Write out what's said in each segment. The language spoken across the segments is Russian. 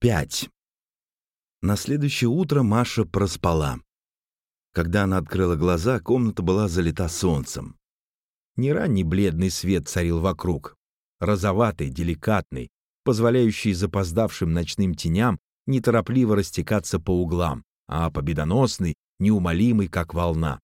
5. На следующее утро Маша проспала. Когда она открыла глаза, комната была залита солнцем. Не ранний бледный свет царил вокруг, розоватый, деликатный, позволяющий запоздавшим ночным теням неторопливо растекаться по углам, а победоносный, неумолимый, как волна.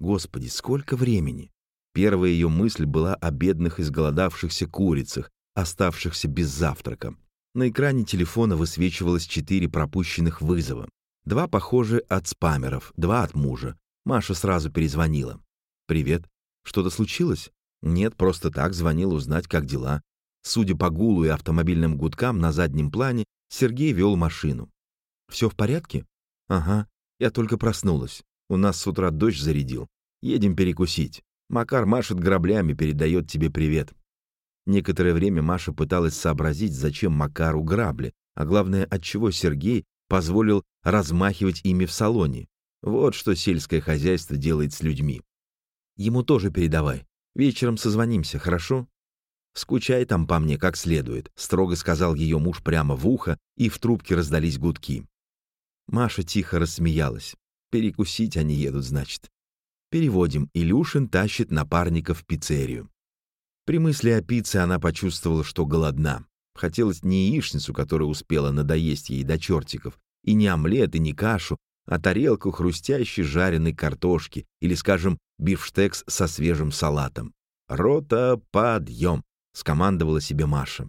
Господи, сколько времени! Первая ее мысль была о бедных изголодавшихся курицах, оставшихся без завтрака. На экране телефона высвечивалось четыре пропущенных вызова. Два, похоже, от спамеров, два от мужа. Маша сразу перезвонила. «Привет. Что-то случилось?» «Нет, просто так звонил узнать, как дела». Судя по гулу и автомобильным гудкам на заднем плане, Сергей вел машину. «Все в порядке?» «Ага. Я только проснулась. У нас с утра дождь зарядил. Едем перекусить. Макар машет граблями, передает тебе привет. Некоторое время Маша пыталась сообразить, зачем Макару грабли, а главное, отчего Сергей позволил размахивать ими в салоне. Вот что сельское хозяйство делает с людьми. Ему тоже передавай. Вечером созвонимся, хорошо? Скучай там по мне как следует, строго сказал ее муж прямо в ухо, и в трубке раздались гудки. Маша тихо рассмеялась. Перекусить они едут, значит. Переводим. Илюшин тащит напарника в пиццерию. При мысли о пицце она почувствовала, что голодна. Хотелось не яичницу, которая успела надоесть ей до чертиков, и не омлет, и не кашу, а тарелку хрустящей жареной картошки или, скажем, бифштекс со свежим салатом. «Рота, подъем!» — скомандовала себе Маша.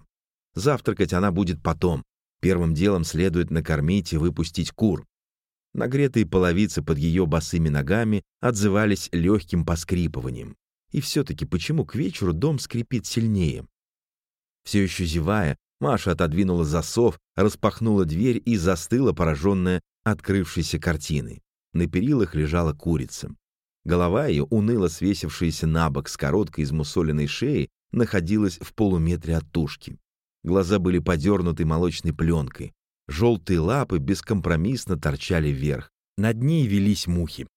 Завтракать она будет потом. Первым делом следует накормить и выпустить кур. Нагретые половицы под ее босыми ногами отзывались легким поскрипыванием. И все-таки почему к вечеру дом скрипит сильнее? Все еще зевая, Маша отодвинула засов, распахнула дверь и застыла, пораженная открывшейся картиной. На перилах лежала курица. Голова ее, уныло свесившаяся на бок с короткой измусоленной шеей, находилась в полуметре от тушки. Глаза были подернуты молочной пленкой. Желтые лапы бескомпромиссно торчали вверх. Над ней велись мухи.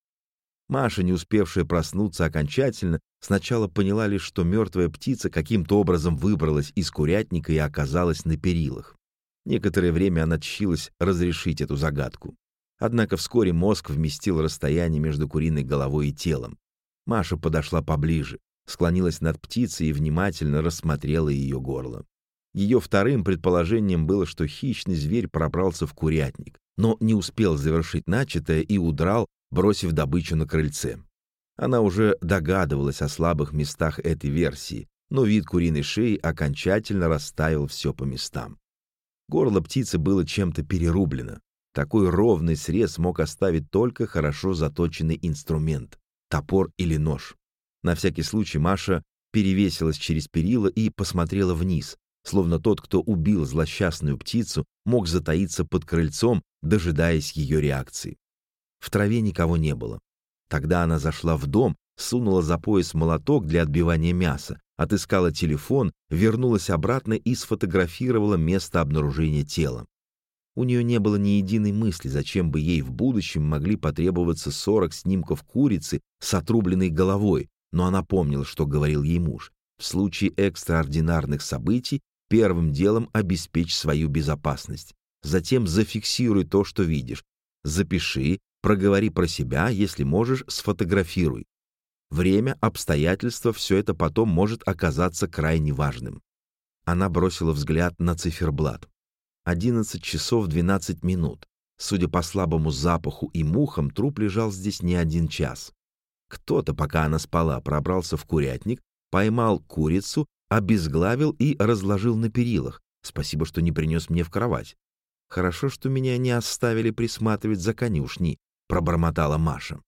Маша, не успевшая проснуться окончательно, сначала поняла лишь, что мертвая птица каким-то образом выбралась из курятника и оказалась на перилах. Некоторое время она тщилась разрешить эту загадку. Однако вскоре мозг вместил расстояние между куриной головой и телом. Маша подошла поближе, склонилась над птицей и внимательно рассмотрела ее горло. Ее вторым предположением было, что хищный зверь пробрался в курятник, но не успел завершить начатое и удрал, бросив добычу на крыльце. Она уже догадывалась о слабых местах этой версии, но вид куриной шеи окончательно расставил все по местам. Горло птицы было чем-то перерублено. Такой ровный срез мог оставить только хорошо заточенный инструмент — топор или нож. На всякий случай Маша перевесилась через перила и посмотрела вниз, словно тот, кто убил злосчастную птицу, мог затаиться под крыльцом, дожидаясь ее реакции. В траве никого не было. Тогда она зашла в дом, сунула за пояс молоток для отбивания мяса, отыскала телефон, вернулась обратно и сфотографировала место обнаружения тела. У нее не было ни единой мысли, зачем бы ей в будущем могли потребоваться 40 снимков курицы с отрубленной головой, но она помнила, что говорил ей муж. В случае экстраординарных событий первым делом обеспечь свою безопасность. Затем зафиксируй то, что видишь. Запиши, проговори про себя, если можешь, сфотографируй. Время, обстоятельства, все это потом может оказаться крайне важным. Она бросила взгляд на циферблат. 11 часов 12 минут. Судя по слабому запаху и мухам, труп лежал здесь не один час. Кто-то, пока она спала, пробрался в курятник, поймал курицу, обезглавил и разложил на перилах. Спасибо, что не принес мне в кровать. Хорошо, что меня не оставили присматривать за конюшней, пробормотала Маша.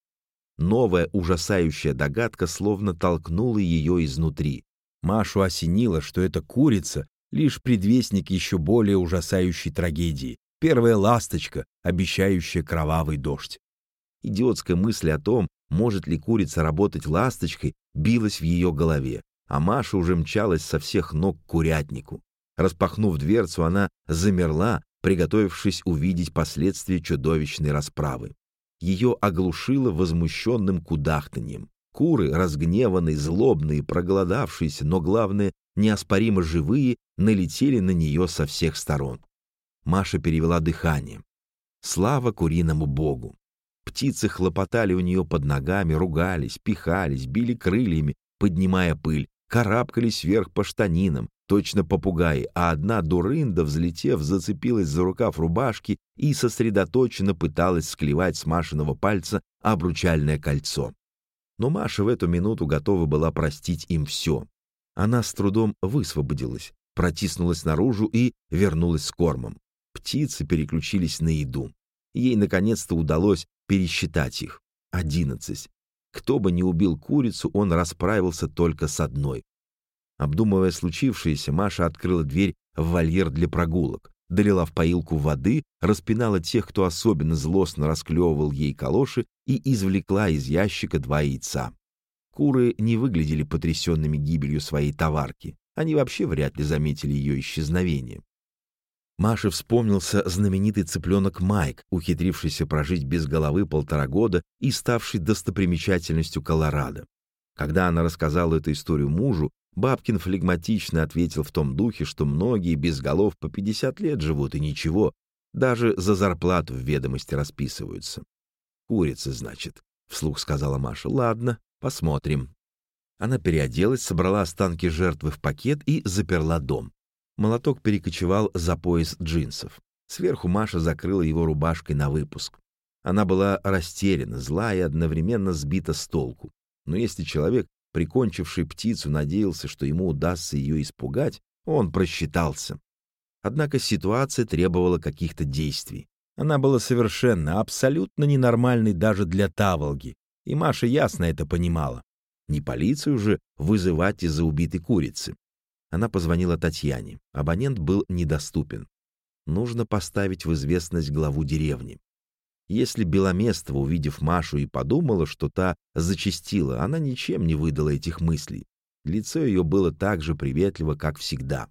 Новая ужасающая догадка словно толкнула ее изнутри. Машу осенило, что эта курица — лишь предвестник еще более ужасающей трагедии, первая ласточка, обещающая кровавый дождь. Идиотская мысль о том, может ли курица работать ласточкой, билась в ее голове, а Маша уже мчалась со всех ног к курятнику. Распахнув дверцу, она замерла, приготовившись увидеть последствия чудовищной расправы ее оглушило возмущенным кудахтаньем. Куры, разгневанные, злобные, проголодавшиеся, но, главное, неоспоримо живые, налетели на нее со всех сторон. Маша перевела дыхание. Слава куриному богу! Птицы хлопотали у нее под ногами, ругались, пихались, били крыльями, поднимая пыль, карабкались вверх по штанинам, точно попугаи, а одна дурында, взлетев, зацепилась за рукав рубашки и сосредоточенно пыталась склевать с Машиного пальца обручальное кольцо. Но Маша в эту минуту готова была простить им все. Она с трудом высвободилась, протиснулась наружу и вернулась с кормом. Птицы переключились на еду. Ей наконец-то удалось пересчитать их. Одиннадцать. Кто бы ни убил курицу, он расправился только с одной. Обдумывая случившееся, Маша открыла дверь в вольер для прогулок, долила в поилку воды, распинала тех, кто особенно злостно расклевывал ей калоши, и извлекла из ящика два яйца. Куры не выглядели потрясенными гибелью своей товарки. Они вообще вряд ли заметили ее исчезновение. Маше вспомнился знаменитый цыпленок Майк, ухитрившийся прожить без головы полтора года и ставший достопримечательностью Колорадо. Когда она рассказала эту историю мужу, Бабкин флегматично ответил в том духе, что многие без голов по 50 лет живут и ничего, даже за зарплату в ведомости расписываются. «Курица, значит», — вслух сказала Маша. «Ладно, посмотрим». Она переоделась, собрала останки жертвы в пакет и заперла дом. Молоток перекочевал за пояс джинсов. Сверху Маша закрыла его рубашкой на выпуск. Она была растеряна, зла и одновременно сбита с толку. Но если человек, прикончивший птицу, надеялся, что ему удастся ее испугать, он просчитался. Однако ситуация требовала каких-то действий. Она была совершенно, абсолютно ненормальной даже для Таволги, и Маша ясно это понимала. Не полицию же вызывать из-за убитой курицы. Она позвонила Татьяне. Абонент был недоступен. Нужно поставить в известность главу деревни. Если Беломестова, увидев Машу, и подумала, что та зачастила, она ничем не выдала этих мыслей. Лицо ее было так же приветливо, как всегда.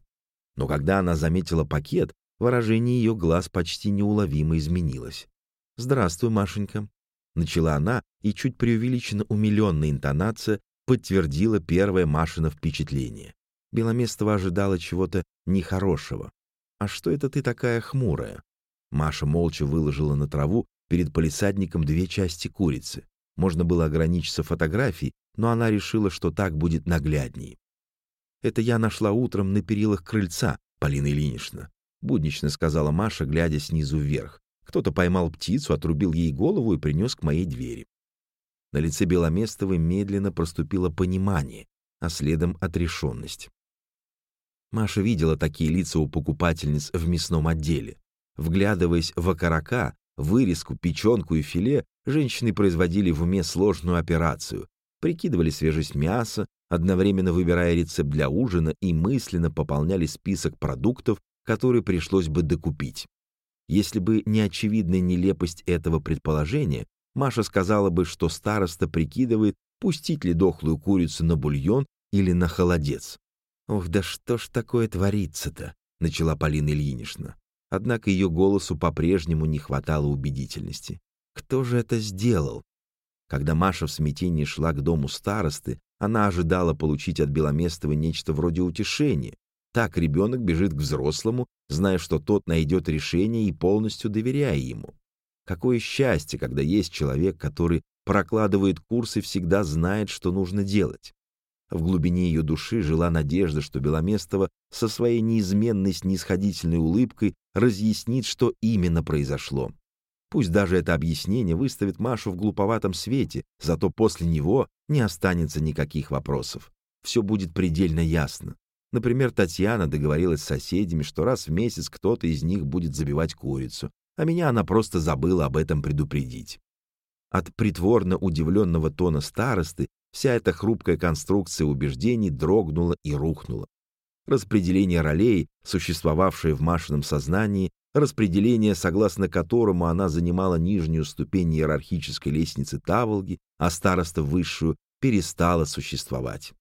Но когда она заметила пакет, выражение ее глаз почти неуловимо изменилось. «Здравствуй, Машенька», — начала она, и чуть преувеличенно умиленная интонация подтвердила первое Машино впечатление. Беломестова ожидала чего-то нехорошего. «А что это ты такая хмурая?» Маша молча выложила на траву перед полисадником две части курицы. Можно было ограничиться фотографией, но она решила, что так будет наглядней. «Это я нашла утром на перилах крыльца, Полина Ильинична», — буднично сказала Маша, глядя снизу вверх. Кто-то поймал птицу, отрубил ей голову и принес к моей двери. На лице Беломестовой медленно проступило понимание, а следом отрешенность. Маша видела такие лица у покупательниц в мясном отделе. Вглядываясь в окорока, вырезку, печенку и филе, женщины производили в уме сложную операцию, прикидывали свежесть мяса, одновременно выбирая рецепт для ужина и мысленно пополняли список продуктов, которые пришлось бы докупить. Если бы не очевидная нелепость этого предположения, Маша сказала бы, что староста прикидывает, пустить ли дохлую курицу на бульон или на холодец. «Ох, да что ж такое творится-то?» — начала Полина Ильинична. Однако ее голосу по-прежнему не хватало убедительности. «Кто же это сделал?» Когда Маша в смятении шла к дому старосты, она ожидала получить от Беломестова нечто вроде утешения. Так ребенок бежит к взрослому, зная, что тот найдет решение и полностью доверяя ему. Какое счастье, когда есть человек, который прокладывает курс и всегда знает, что нужно делать. В глубине ее души жила надежда, что Беломестова со своей неизменной снисходительной улыбкой разъяснит, что именно произошло. Пусть даже это объяснение выставит Машу в глуповатом свете, зато после него не останется никаких вопросов. Все будет предельно ясно. Например, Татьяна договорилась с соседями, что раз в месяц кто-то из них будет забивать курицу, а меня она просто забыла об этом предупредить. От притворно удивленного тона старосты Вся эта хрупкая конструкция убеждений дрогнула и рухнула. Распределение ролей, существовавшее в Машином сознании, распределение, согласно которому она занимала нижнюю ступень иерархической лестницы Таволги, а староста высшую, перестало существовать.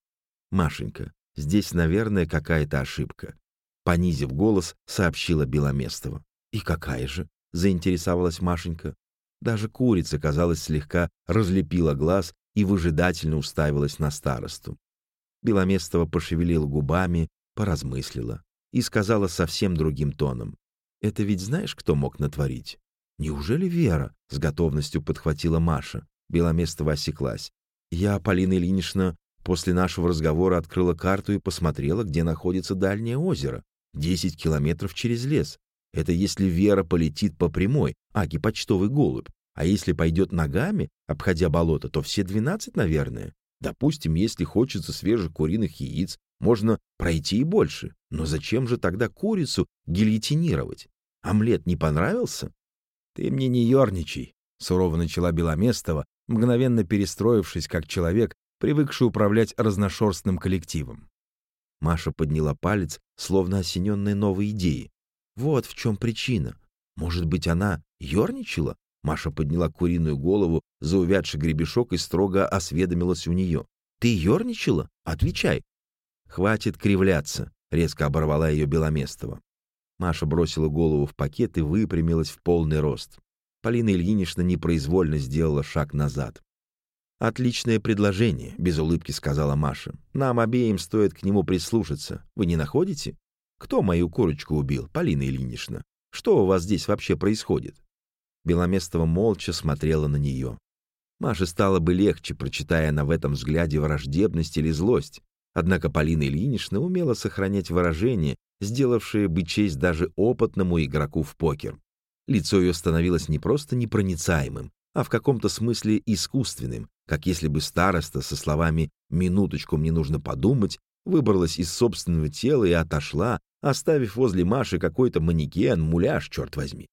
«Машенька, здесь, наверное, какая-то ошибка», — понизив голос, сообщила Беломестова. «И какая же?» — заинтересовалась Машенька. Даже курица, казалось, слегка разлепила глаз и выжидательно уставилась на старосту. Беломестова пошевелила губами, поразмыслила и сказала совсем другим тоном. Это ведь знаешь, кто мог натворить? Неужели Вера? С готовностью подхватила Маша. Беломестова осеклась. Я, Полина Ильинична, после нашего разговора открыла карту и посмотрела, где находится дальнее озеро. Десять километров через лес. Это если Вера полетит по прямой, аки почтовый голубь. А если пойдет ногами, обходя болото, то все двенадцать, наверное. Допустим, если хочется свежих куриных яиц, можно пройти и больше. Но зачем же тогда курицу гильотинировать? Омлет не понравился? Ты мне не ерничай, сурово начала Беломестова, мгновенно перестроившись как человек, привыкший управлять разношерстным коллективом. Маша подняла палец, словно осененная новой идеей. Вот в чем причина. Может быть, она ерничала? Маша подняла куриную голову за увядший гребешок и строго осведомилась у нее. «Ты ерничала? Отвечай!» «Хватит кривляться!» — резко оборвала ее Беломестова. Маша бросила голову в пакет и выпрямилась в полный рост. Полина Ильинична непроизвольно сделала шаг назад. «Отличное предложение», — без улыбки сказала Маша. «Нам обеим стоит к нему прислушаться. Вы не находите? Кто мою курочку убил, Полина Ильинична? Что у вас здесь вообще происходит?» Беломестова молча смотрела на нее. Маше стало бы легче, прочитая она в этом взгляде враждебность или злость. Однако Полина Ильинична умела сохранять выражение, сделавшее бы честь даже опытному игроку в покер. Лицо ее становилось не просто непроницаемым, а в каком-то смысле искусственным, как если бы староста со словами «минуточку, мне нужно подумать» выбралась из собственного тела и отошла, оставив возле Маши какой-то манекен, муляж, черт возьми.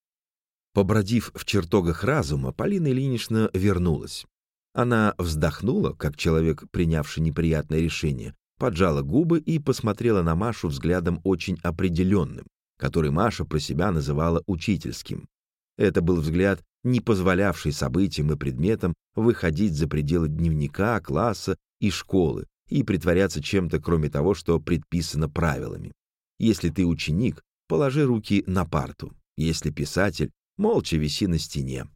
Побродив в чертогах разума, Полина Ильинична вернулась. Она вздохнула, как человек, принявший неприятное решение, поджала губы и посмотрела на Машу взглядом очень определенным, который Маша про себя называла учительским. Это был взгляд, не позволявший событиям и предметам выходить за пределы дневника, класса и школы и притворяться чем-то, кроме того, что предписано правилами. Если ты ученик, положи руки на парту. Если писатель, молча виси на стене.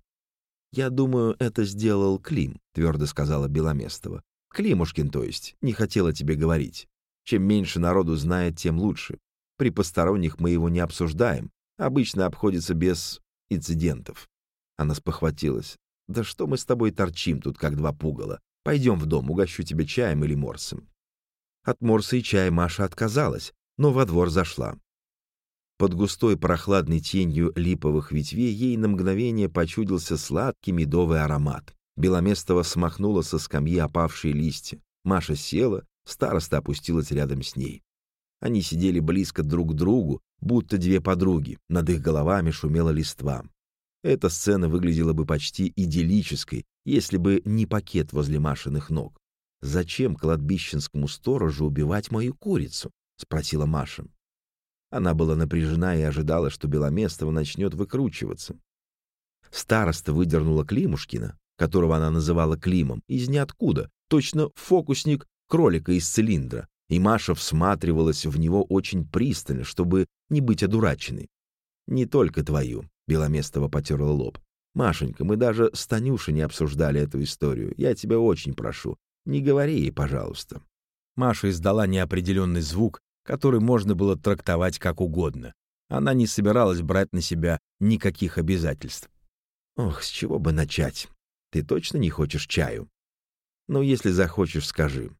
«Я думаю, это сделал Клим», — твердо сказала Беломестова. «Климушкин, то есть, не хотела тебе говорить. Чем меньше народу знает, тем лучше. При посторонних мы его не обсуждаем. Обычно обходится без инцидентов. Она спохватилась. «Да что мы с тобой торчим тут, как два пугала? Пойдем в дом, угощу тебя чаем или морсом». От морса и чая Маша отказалась, но во двор зашла. Под густой прохладной тенью липовых ветвей ей на мгновение почудился сладкий медовый аромат. Беломестова смахнула со скамьи опавшие листья. Маша села, староста опустилась рядом с ней. Они сидели близко друг к другу, будто две подруги, над их головами шумела листва. Эта сцена выглядела бы почти идиллической, если бы не пакет возле Машиных ног. «Зачем кладбищенскому сторожу убивать мою курицу?» — спросила Маша. Она была напряжена и ожидала, что Беломестова начнет выкручиваться. Староста выдернула Климушкина, которого она называла Климом, из ниоткуда, точно фокусник кролика из цилиндра, и Маша всматривалась в него очень пристально, чтобы не быть одураченной. «Не только твою», — Беломестова потерла лоб. «Машенька, мы даже с Танюшей не обсуждали эту историю. Я тебя очень прошу, не говори ей, пожалуйста». Маша издала неопределенный звук, который можно было трактовать как угодно. Она не собиралась брать на себя никаких обязательств. «Ох, с чего бы начать? Ты точно не хочешь чаю?» «Ну, если захочешь, скажи.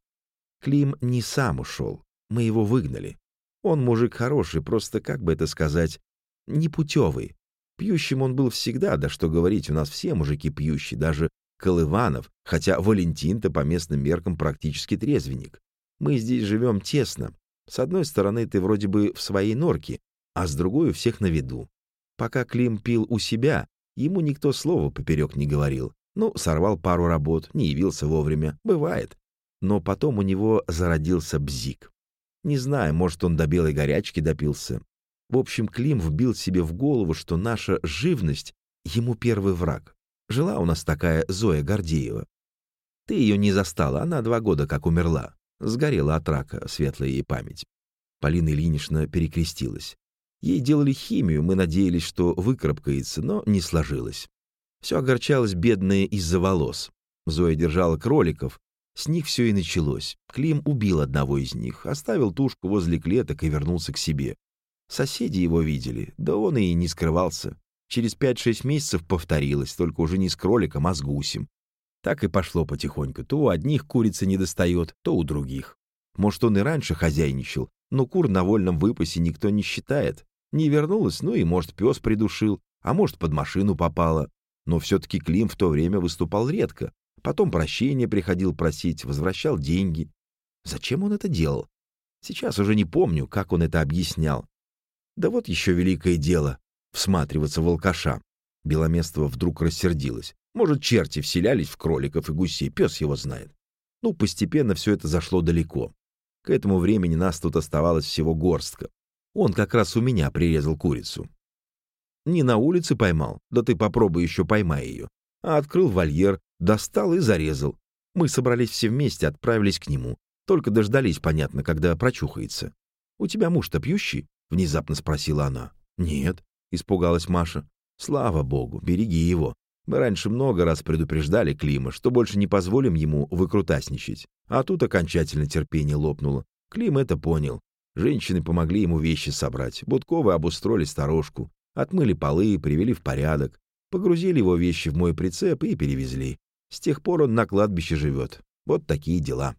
Клим не сам ушел, мы его выгнали. Он мужик хороший, просто, как бы это сказать, непутевый. Пьющим он был всегда, да что говорить, у нас все мужики пьющие, даже Колыванов, хотя Валентин-то по местным меркам практически трезвенник. Мы здесь живем тесно. С одной стороны, ты вроде бы в своей норке, а с другой у всех на виду. Пока Клим пил у себя, ему никто слова поперек не говорил. Ну, сорвал пару работ, не явился вовремя. Бывает но потом у него зародился бзик. Не знаю, может, он до белой горячки допился. В общем, Клим вбил себе в голову, что наша живность — ему первый враг. Жила у нас такая Зоя Гордеева. Ты ее не застала, она два года как умерла. Сгорела от рака, светлая ей память. Полина Ильинична перекрестилась. Ей делали химию, мы надеялись, что выкарабкается, но не сложилось. Все огорчалось бедная из-за волос. Зоя держала кроликов, с них все и началось. Клим убил одного из них, оставил тушку возле клеток и вернулся к себе. Соседи его видели, да он и не скрывался. Через пять-шесть месяцев повторилось, только уже не с кроликом, а с гусем. Так и пошло потихоньку. То у одних курицы не достает, то у других. Может, он и раньше хозяйничал, но кур на вольном выпасе никто не считает. Не вернулась, ну и, может, пес придушил, а может, под машину попала. Но все-таки Клим в то время выступал редко. Потом прощения приходил просить, возвращал деньги. Зачем он это делал? Сейчас уже не помню, как он это объяснял. Да вот еще великое дело — всматриваться в алкаша. Беломестова вдруг рассердилась. Может, черти вселялись в кроликов и гусей, пес его знает. Ну, постепенно все это зашло далеко. К этому времени нас тут оставалось всего горстка. Он как раз у меня прирезал курицу. Не на улице поймал, да ты попробуй еще поймай ее. А открыл вольер, достал и зарезал. Мы собрались все вместе, отправились к нему. Только дождались, понятно, когда прочухается. «У тебя муж-то пьющий?» — внезапно спросила она. «Нет», — испугалась Маша. «Слава богу, береги его. Мы раньше много раз предупреждали Клима, что больше не позволим ему выкрутасничать. А тут окончательно терпение лопнуло. Клим это понял. Женщины помогли ему вещи собрать. Будковы обустроили сторожку. Отмыли полы, привели в порядок. Погрузили его вещи в мой прицеп и перевезли. С тех пор он на кладбище живет. Вот такие дела.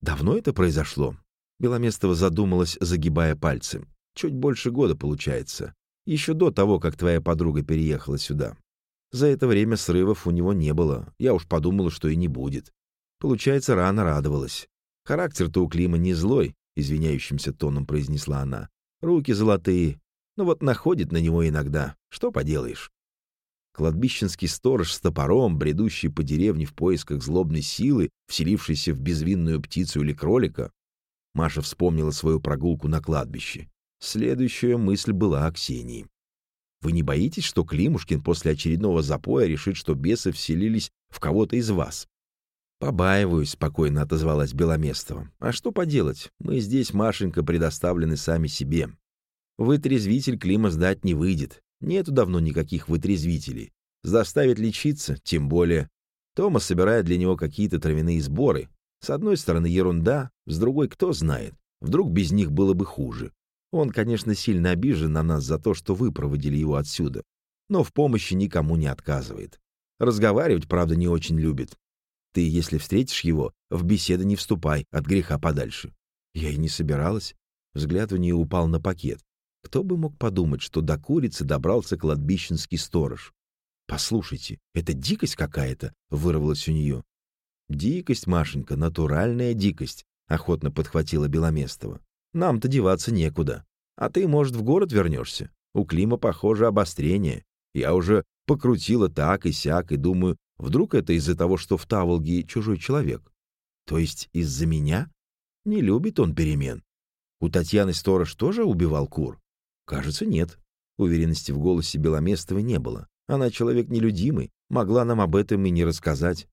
Давно это произошло? Беломестова задумалась, загибая пальцы. Чуть больше года получается. Еще до того, как твоя подруга переехала сюда. За это время срывов у него не было. Я уж подумала, что и не будет. Получается, рано радовалась. Характер-то у Клима не злой, извиняющимся тоном произнесла она. Руки золотые. Но вот находит на него иногда. Что поделаешь? Кладбищенский сторож с топором, бредущий по деревне в поисках злобной силы, вселившийся в безвинную птицу или кролика. Маша вспомнила свою прогулку на кладбище. Следующая мысль была о Ксении. «Вы не боитесь, что Климушкин после очередного запоя решит, что бесы вселились в кого-то из вас?» «Побаиваюсь», — спокойно отозвалась Беломестова. «А что поделать? Мы здесь, Машенька, предоставлены сами себе. Вытрезвитель Клима сдать не выйдет. Нету давно никаких вытрезвителей. Заставить лечиться, тем более. Тома собирает для него какие-то травяные сборы. С одной стороны ерунда, с другой кто знает. Вдруг без них было бы хуже. Он, конечно, сильно обижен на нас за то, что вы проводили его отсюда, но в помощи никому не отказывает. Разговаривать, правда, не очень любит. Ты, если встретишь его, в беседы не вступай, от греха подальше. Я и не собиралась. Взгляд у нее упал на пакет. Кто бы мог подумать, что до курицы добрался кладбищенский сторож? «Послушайте, это дикость какая-то!» — вырвалась у нее. «Дикость, Машенька, натуральная дикость», — охотно подхватила Беломестова. «Нам-то деваться некуда. А ты, может, в город вернешься? У Клима, похоже, обострение. Я уже покрутила так и сяк, и думаю, вдруг это из-за того, что в Таволге чужой человек? То есть из-за меня? Не любит он перемен. У Татьяны сторож тоже убивал кур? Кажется, нет. Уверенности в голосе Беломестовой не было. Она человек нелюдимый, могла нам об этом и не рассказать.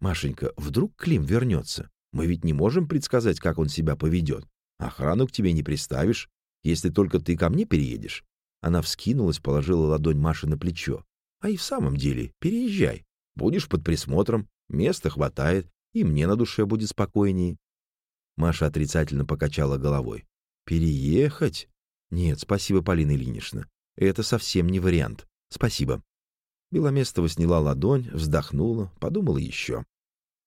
Машенька, вдруг Клим вернется? Мы ведь не можем предсказать, как он себя поведет. Охрану к тебе не приставишь, если только ты ко мне переедешь. Она вскинулась, положила ладонь Маше на плечо. А и в самом деле, переезжай. Будешь под присмотром, места хватает, и мне на душе будет спокойнее. Маша отрицательно покачала головой. Переехать? Нет, спасибо, Полина Ильинична. Это совсем не вариант. Спасибо. Беломестова сняла ладонь, вздохнула, подумала еще.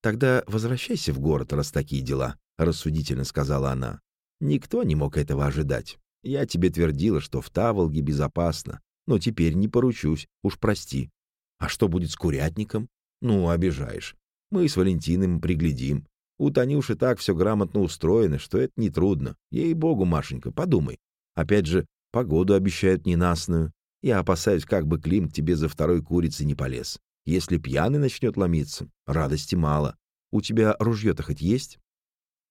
«Тогда возвращайся в город, раз такие дела», — рассудительно сказала она. «Никто не мог этого ожидать. Я тебе твердила, что в Таволге безопасно, но теперь не поручусь, уж прости. А что будет с курятником? Ну, обижаешь. Мы с Валентином приглядим. У Танюши так все грамотно устроено, что это нетрудно. Ей-богу, Машенька, подумай. Опять же, погоду обещают ненастную. Я опасаюсь, как бы Клим к тебе за второй курицей не полез. Если пьяный начнет ломиться, радости мало. У тебя ружье-то хоть есть?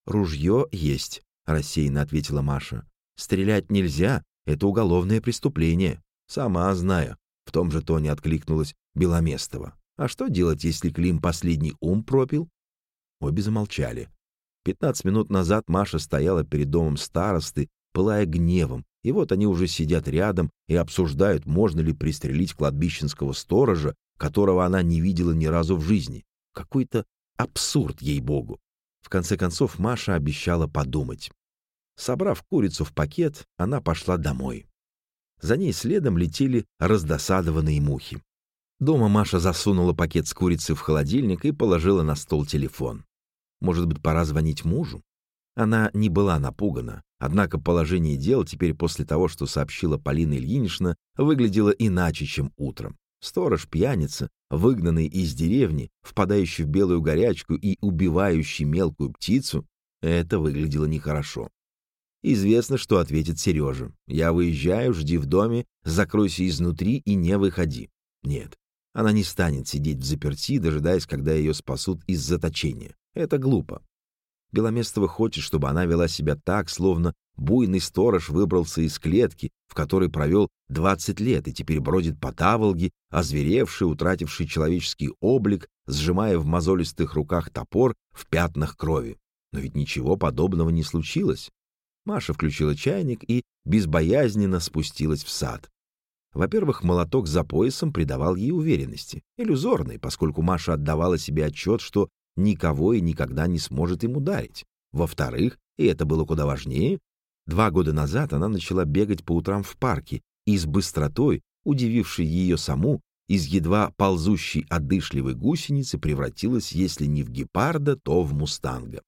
Ружье есть, рассеянно ответила Маша. Стрелять нельзя, это уголовное преступление. Сама знаю. В том же тоне откликнулась Беломестова. А что делать, если Клим последний ум пропил? Обе замолчали. Пятнадцать минут назад Маша стояла перед домом старосты пылая гневом, и вот они уже сидят рядом и обсуждают, можно ли пристрелить кладбищенского сторожа, которого она не видела ни разу в жизни. Какой-то абсурд, ей-богу. В конце концов, Маша обещала подумать. Собрав курицу в пакет, она пошла домой. За ней следом летели раздосадованные мухи. Дома Маша засунула пакет с курицей в холодильник и положила на стол телефон. Может быть, пора звонить мужу? Она не была напугана, однако положение дел теперь после того, что сообщила Полина Ильинична, выглядело иначе, чем утром. Сторож-пьяница, выгнанный из деревни, впадающий в белую горячку и убивающий мелкую птицу, это выглядело нехорошо. Известно, что ответит Сережа. «Я выезжаю, жди в доме, закройся изнутри и не выходи». Нет, она не станет сидеть в заперти, дожидаясь, когда ее спасут из заточения. Это глупо. Беломестова хочет, чтобы она вела себя так, словно буйный сторож выбрался из клетки, в которой провел 20 лет и теперь бродит по таволге, озверевший, утративший человеческий облик, сжимая в мозолистых руках топор в пятнах крови. Но ведь ничего подобного не случилось. Маша включила чайник и безбоязненно спустилась в сад. Во-первых, молоток за поясом придавал ей уверенности, иллюзорной, поскольку Маша отдавала себе отчет, что никого и никогда не сможет им ударить. Во-вторых, и это было куда важнее, два года назад она начала бегать по утрам в парке и с быстротой, удивившей ее саму, из едва ползущей одышливой гусеницы превратилась, если не в гепарда, то в мустанга.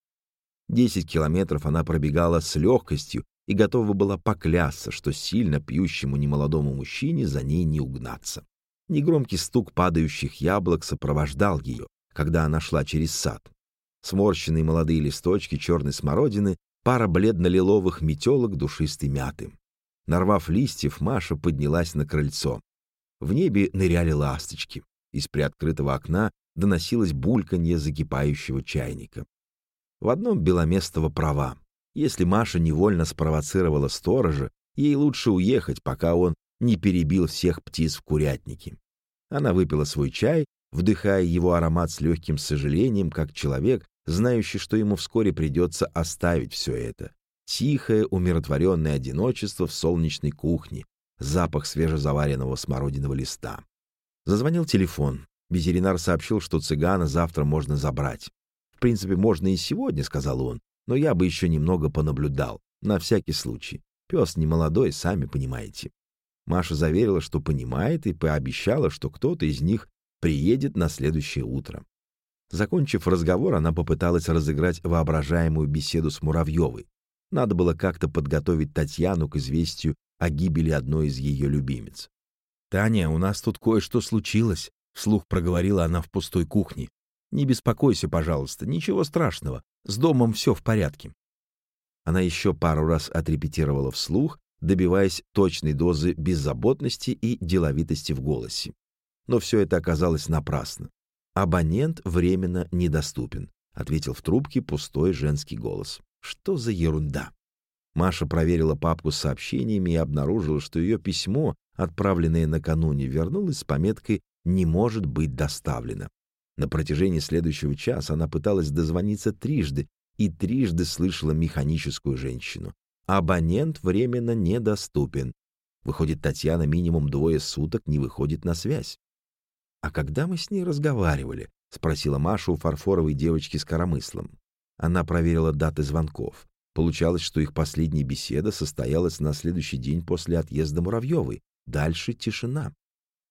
Десять километров она пробегала с легкостью и готова была поклясться, что сильно пьющему немолодому мужчине за ней не угнаться. Негромкий стук падающих яблок сопровождал ее, когда она шла через сад. Сморщенные молодые листочки черной смородины, пара бледно-лиловых метелок душистой мяты. Нарвав листьев, Маша поднялась на крыльцо. В небе ныряли ласточки. Из приоткрытого окна доносилось бульканье закипающего чайника. В одном Беломестова права. Если Маша невольно спровоцировала сторожа, ей лучше уехать, пока он не перебил всех птиц в курятнике. Она выпила свой чай вдыхая его аромат с легким сожалением, как человек, знающий, что ему вскоре придется оставить все это. Тихое, умиротворенное одиночество в солнечной кухне, запах свежезаваренного смородиного листа. Зазвонил телефон. Ветеринар сообщил, что цыгана завтра можно забрать. «В принципе, можно и сегодня», — сказал он, «но я бы еще немного понаблюдал, на всякий случай. Пес не молодой, сами понимаете». Маша заверила, что понимает, и пообещала, что кто-то из них приедет на следующее утро. Закончив разговор, она попыталась разыграть воображаемую беседу с Муравьевой. Надо было как-то подготовить Татьяну к известию о гибели одной из ее любимец. «Таня, у нас тут кое-что случилось», — вслух проговорила она в пустой кухне. «Не беспокойся, пожалуйста, ничего страшного. С домом все в порядке». Она еще пару раз отрепетировала вслух, добиваясь точной дозы беззаботности и деловитости в голосе но все это оказалось напрасно. «Абонент временно недоступен», — ответил в трубке пустой женский голос. «Что за ерунда?» Маша проверила папку с сообщениями и обнаружила, что ее письмо, отправленное накануне, вернулось с пометкой «Не может быть доставлено». На протяжении следующего часа она пыталась дозвониться трижды и трижды слышала механическую женщину. «Абонент временно недоступен». Выходит, Татьяна минимум двое суток не выходит на связь. «А когда мы с ней разговаривали?» — спросила Маша у фарфоровой девочки с коромыслом. Она проверила даты звонков. Получалось, что их последняя беседа состоялась на следующий день после отъезда Муравьевой. Дальше тишина.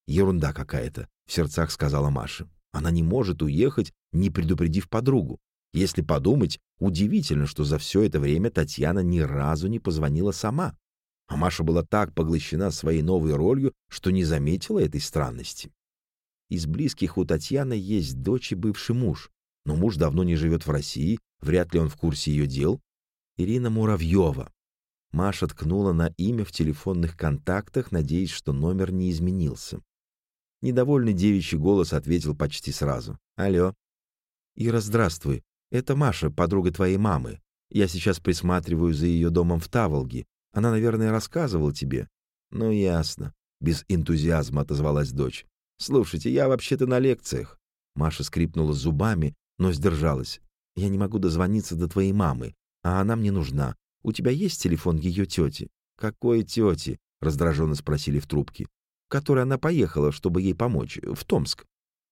«Ерунда какая-то», — в сердцах сказала Маша. «Она не может уехать, не предупредив подругу. Если подумать, удивительно, что за все это время Татьяна ни разу не позвонила сама. А Маша была так поглощена своей новой ролью, что не заметила этой странности. Из близких у Татьяны есть дочь и бывший муж, но муж давно не живет в России, вряд ли он в курсе ее дел. Ирина Муравьева. Маша ткнула на имя в телефонных контактах, надеясь, что номер не изменился. Недовольный девичий голос ответил почти сразу. «Алло». «Ира, здравствуй. Это Маша, подруга твоей мамы. Я сейчас присматриваю за ее домом в Таволге. Она, наверное, рассказывала тебе». «Ну, ясно», — без энтузиазма отозвалась дочь. «Слушайте, я вообще-то на лекциях». Маша скрипнула зубами, но сдержалась. «Я не могу дозвониться до твоей мамы, а она мне нужна. У тебя есть телефон ее тети?» «Какой тети?» — раздраженно спросили в трубке. «В которой она поехала, чтобы ей помочь, в Томск».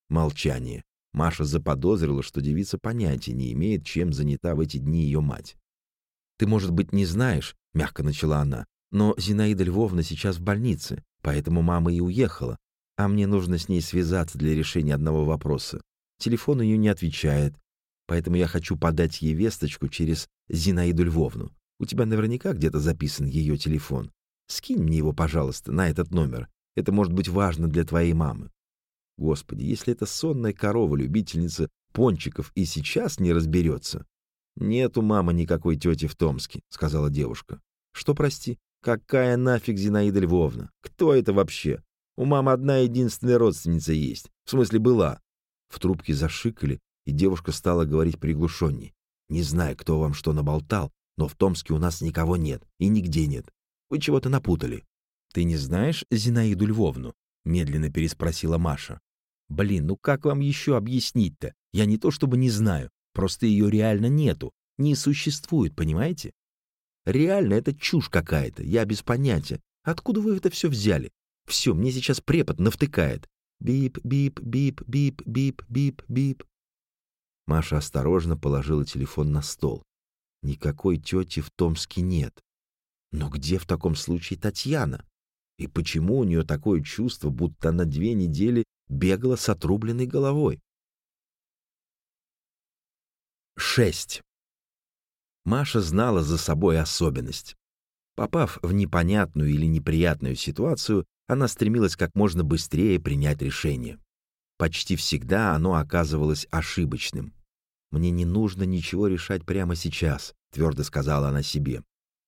Молчание. Маша заподозрила, что девица понятия не имеет, чем занята в эти дни ее мать. «Ты, может быть, не знаешь», — мягко начала она, «но Зинаида Львовна сейчас в больнице, поэтому мама и уехала, а мне нужно с ней связаться для решения одного вопроса. Телефон ее не отвечает, поэтому я хочу подать ей весточку через Зинаиду Львовну. У тебя наверняка где-то записан ее телефон. Скинь мне его, пожалуйста, на этот номер. Это может быть важно для твоей мамы. Господи, если эта сонная корова, любительница пончиков, и сейчас не разберется. Нет у мамы никакой тети в Томске, сказала девушка. Что, прости? Какая нафиг Зинаида Львовна? Кто это вообще? У мамы одна единственная родственница есть. В смысле, была. В трубке зашикали, и девушка стала говорить приглушенней. Не знаю, кто вам что наболтал, но в Томске у нас никого нет и нигде нет. Вы чего-то напутали. Ты не знаешь Зинаиду Львовну? Медленно переспросила Маша. Блин, ну как вам еще объяснить-то? Я не то чтобы не знаю, просто ее реально нету, не существует, понимаете? Реально это чушь какая-то, я без понятия. Откуда вы это все взяли? Все, мне сейчас препод навтыкает. Бип, бип, бип, бип, бип, бип, бип. Маша осторожно положила телефон на стол. Никакой тети в Томске нет. Но где в таком случае Татьяна? И почему у нее такое чувство, будто она две недели бегала с отрубленной головой? 6. Маша знала за собой особенность. Попав в непонятную или неприятную ситуацию, она стремилась как можно быстрее принять решение. Почти всегда оно оказывалось ошибочным. «Мне не нужно ничего решать прямо сейчас», — твердо сказала она себе.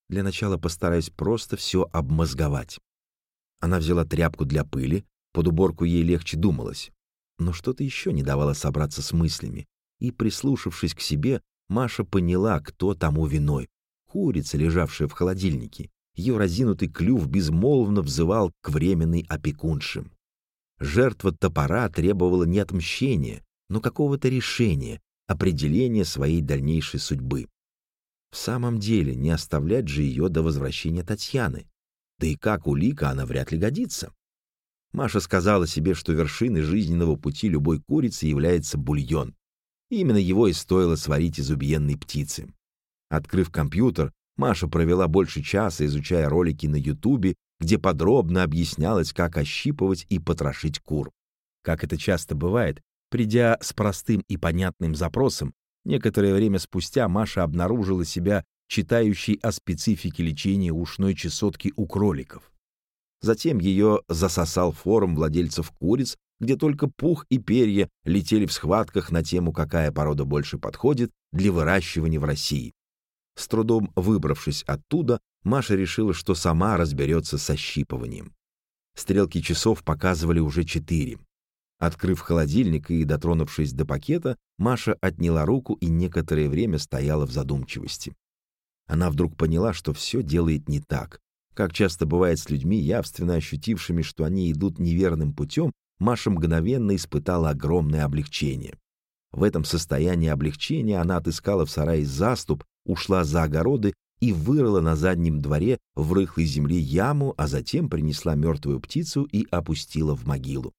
«Для начала постараюсь просто все обмозговать». Она взяла тряпку для пыли, под уборку ей легче думалось. Но что-то еще не давало собраться с мыслями, и, прислушавшись к себе, Маша поняла, кто тому виной. Курица, лежавшая в холодильнике. Ее разинутый клюв безмолвно взывал к временной опекунше. Жертва топора требовала не отмщения, но какого-то решения, определения своей дальнейшей судьбы. В самом деле, не оставлять же ее до возвращения Татьяны. Да и как улика она вряд ли годится. Маша сказала себе, что вершиной жизненного пути любой курицы является бульон. И именно его и стоило сварить из убиенной птицы. Открыв компьютер, Маша провела больше часа, изучая ролики на Ютубе, где подробно объяснялось, как ощипывать и потрошить кур. Как это часто бывает, придя с простым и понятным запросом, некоторое время спустя Маша обнаружила себя читающей о специфике лечения ушной чесотки у кроликов. Затем ее засосал форум владельцев куриц, где только пух и перья летели в схватках на тему, какая порода больше подходит для выращивания в России. С трудом выбравшись оттуда, Маша решила, что сама разберется со щипыванием. Стрелки часов показывали уже четыре. Открыв холодильник и дотронувшись до пакета, Маша отняла руку и некоторое время стояла в задумчивости. Она вдруг поняла, что все делает не так. Как часто бывает с людьми, явственно ощутившими, что они идут неверным путем, Маша мгновенно испытала огромное облегчение. В этом состоянии облегчения она отыскала в сарае заступ, ушла за огороды и вырыла на заднем дворе в рыхлой земле яму, а затем принесла мертвую птицу и опустила в могилу.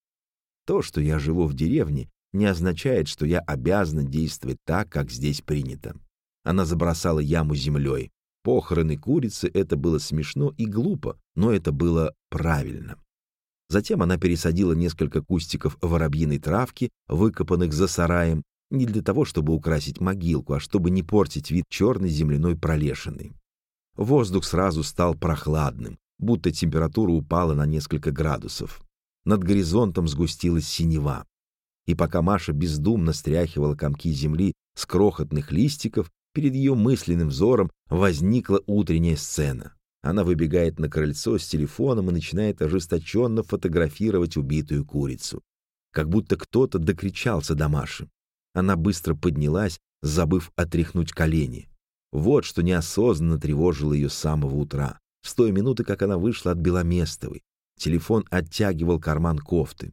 То, что я живу в деревне, не означает, что я обязана действовать так, как здесь принято. Она забросала яму землей. Похороны курицы — это было смешно и глупо, но это было правильно. Затем она пересадила несколько кустиков воробьиной травки, выкопанных за сараем, не для того, чтобы украсить могилку, а чтобы не портить вид черной земляной пролешины. Воздух сразу стал прохладным, будто температура упала на несколько градусов. Над горизонтом сгустилась синева. И пока Маша бездумно стряхивала комки земли с крохотных листиков, перед ее мысленным взором возникла утренняя сцена. Она выбегает на крыльцо с телефоном и начинает ожесточенно фотографировать убитую курицу. Как будто кто-то докричался до Маши. Она быстро поднялась, забыв отряхнуть колени. Вот что неосознанно тревожило ее с самого утра. В той минуты, как она вышла от Беломестовой, телефон оттягивал карман кофты.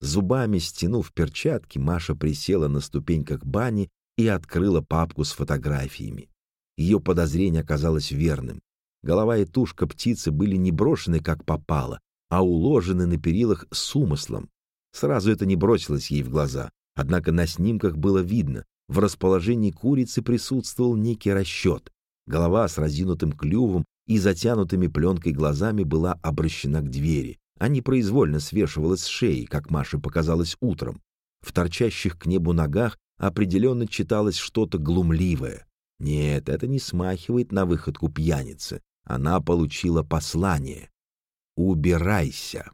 Зубами стянув перчатки, Маша присела на ступеньках бани и открыла папку с фотографиями. Ее подозрение оказалось верным. Голова и тушка птицы были не брошены как попало, а уложены на перилах с умыслом. Сразу это не бросилось ей в глаза. Однако на снимках было видно, в расположении курицы присутствовал некий расчет. Голова с разинутым клювом и затянутыми пленкой глазами была обращена к двери, а непроизвольно свешивалась с шеи, как Маше показалось утром. В торчащих к небу ногах определенно читалось что-то глумливое. Нет, это не смахивает на выходку пьяницы. Она получила послание. «Убирайся».